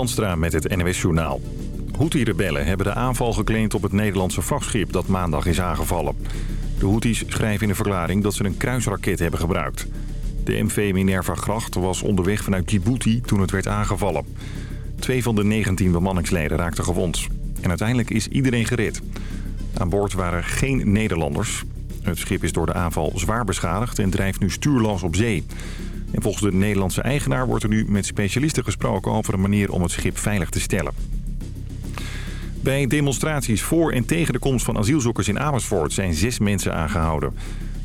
Landstra met het NWS-journaal. Houthi-rebellen hebben de aanval geclaimd op het Nederlandse vrachtschip dat maandag is aangevallen. De Houthis schrijven in een verklaring dat ze een kruisraket hebben gebruikt. De MV Minerva Gracht was onderweg vanuit Djibouti toen het werd aangevallen. Twee van de 19 bemanningsleden raakten gewond. En uiteindelijk is iedereen gered. Aan boord waren geen Nederlanders. Het schip is door de aanval zwaar beschadigd en drijft nu stuurloos op zee. En volgens de Nederlandse eigenaar wordt er nu met specialisten gesproken over een manier om het schip veilig te stellen. Bij demonstraties voor en tegen de komst van asielzoekers in Amersfoort zijn zes mensen aangehouden.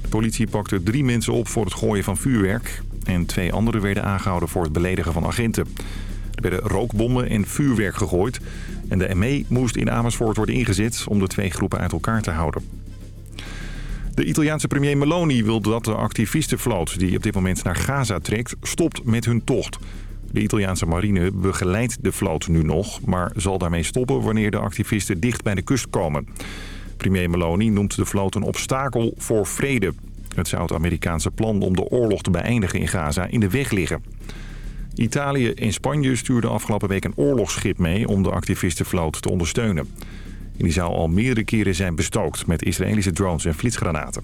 De politie pakte drie mensen op voor het gooien van vuurwerk. En twee anderen werden aangehouden voor het beledigen van agenten. Er werden rookbommen en vuurwerk gegooid. En de ME moest in Amersfoort worden ingezet om de twee groepen uit elkaar te houden. De Italiaanse premier Meloni wil dat de activistenvloot die op dit moment naar Gaza trekt stopt met hun tocht. De Italiaanse marine begeleidt de vloot nu nog, maar zal daarmee stoppen wanneer de activisten dicht bij de kust komen. Premier Meloni noemt de vloot een obstakel voor vrede. Het zou het Amerikaanse plan om de oorlog te beëindigen in Gaza in de weg liggen. Italië en Spanje stuurden afgelopen week een oorlogsschip mee om de activistenvloot te ondersteunen. En die zou al meerdere keren zijn bestookt met Israëlische drones en flitsgranaten.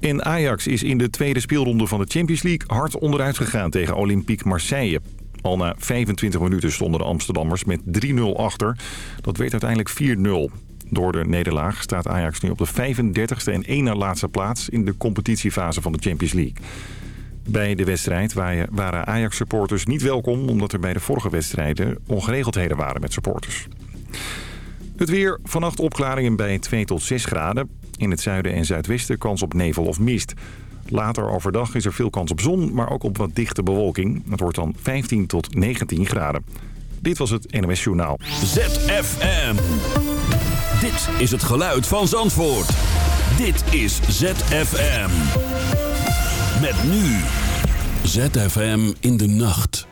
En Ajax is in de tweede speelronde van de Champions League hard onderuit gegaan tegen Olympique Marseille. Al na 25 minuten stonden de Amsterdammers met 3-0 achter. Dat werd uiteindelijk 4-0. Door de nederlaag staat Ajax nu op de 35e en één na laatste plaats in de competitiefase van de Champions League. Bij de wedstrijd waren Ajax-supporters niet welkom... omdat er bij de vorige wedstrijden ongeregeldheden waren met supporters. Het weer, vannacht opklaringen bij 2 tot 6 graden. In het zuiden en zuidwesten kans op nevel of mist. Later overdag is er veel kans op zon, maar ook op wat dichte bewolking. Het wordt dan 15 tot 19 graden. Dit was het NOS Journaal. ZFM. Dit is het geluid van Zandvoort. Dit is ZFM. Met nu. ZFM in de nacht.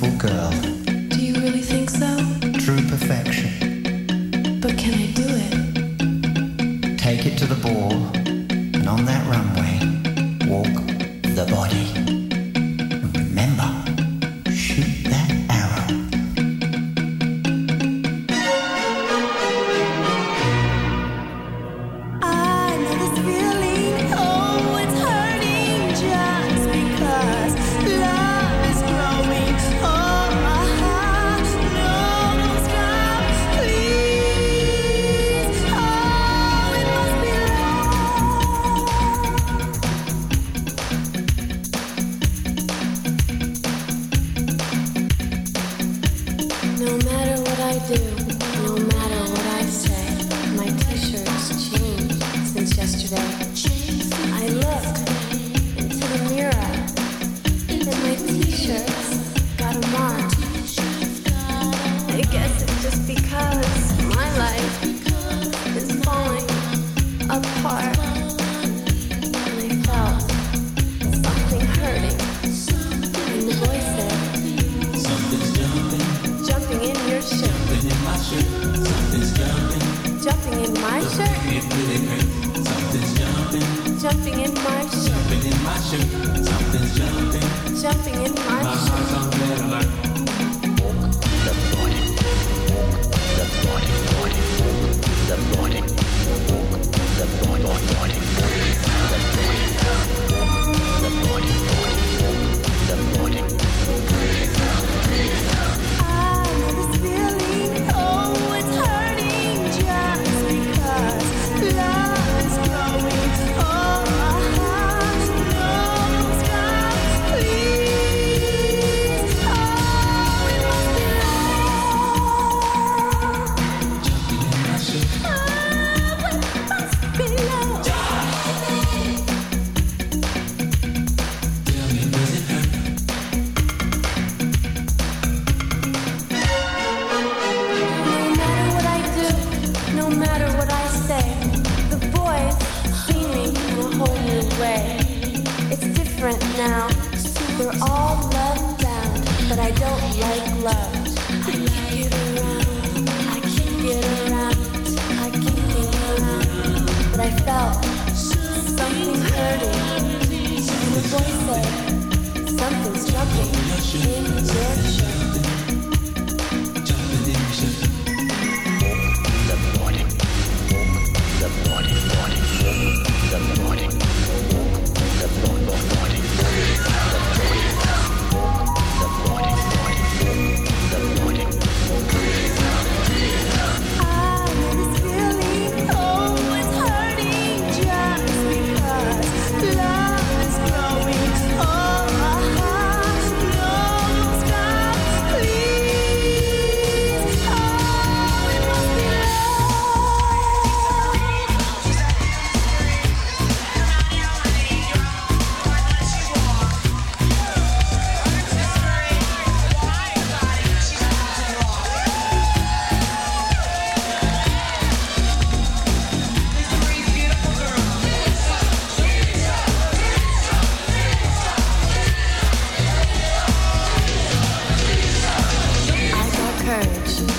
faux cœur.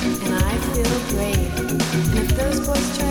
and I feel great. And if those boys try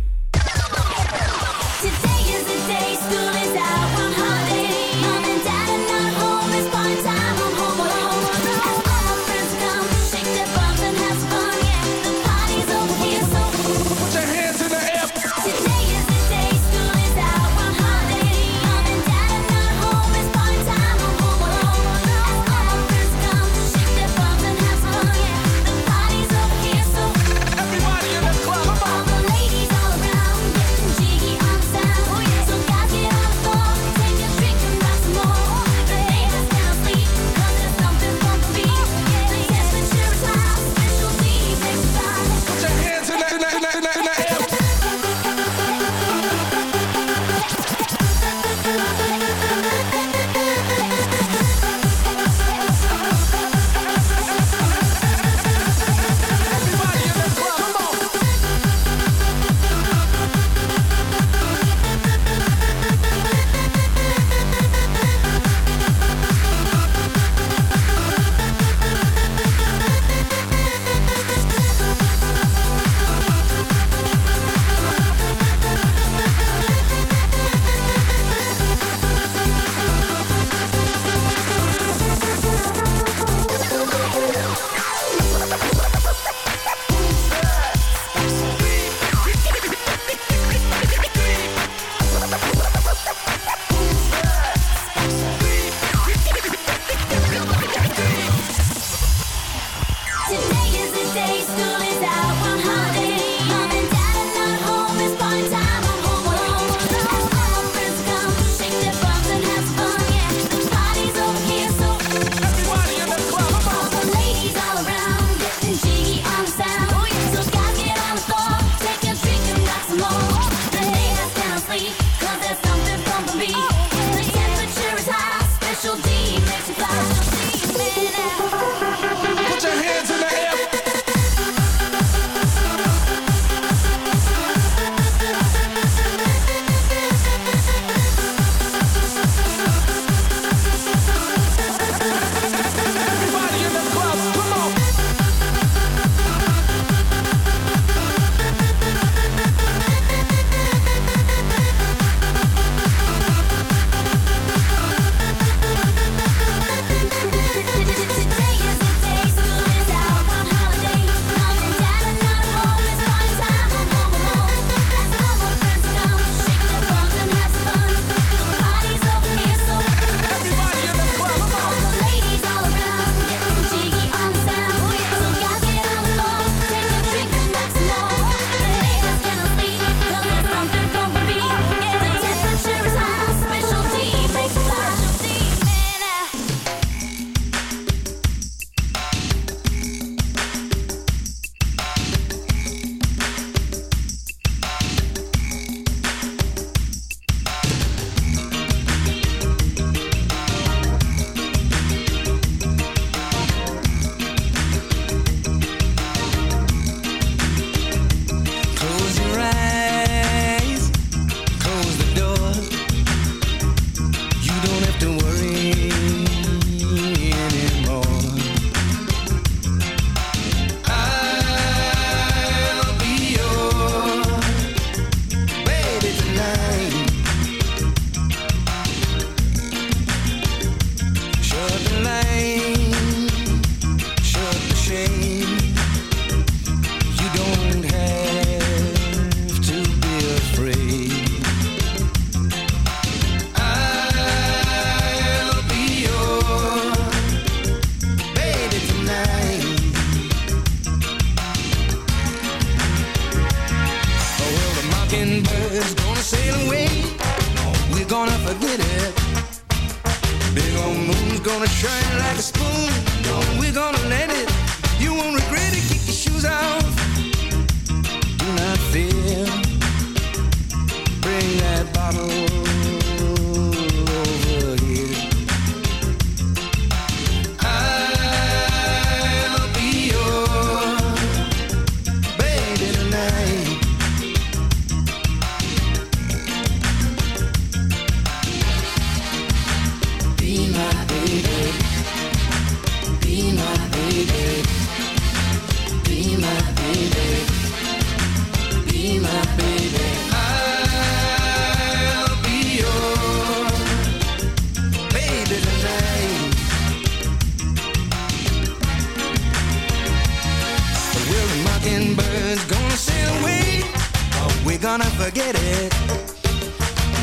Gonna forget it.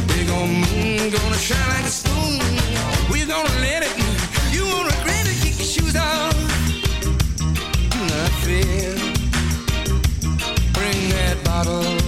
Big old moon gonna shine like a spoon. We're gonna let it. You won't regret it. Kick your shoes off. Do not fear. Bring that bottle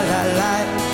a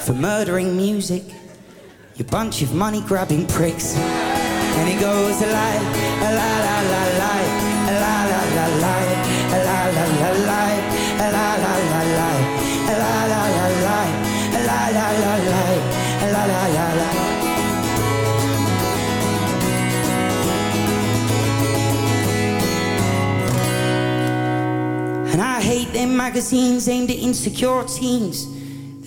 for murdering music, you bunch of money grabbing pricks. And it goes a lie, a la la la la, a la la la la, a la la la a la la la la, la la la la, a la la la la, a la la la la. And I hate them magazines aimed at insecure teens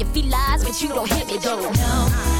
if he lies, but you don't hit me though. No.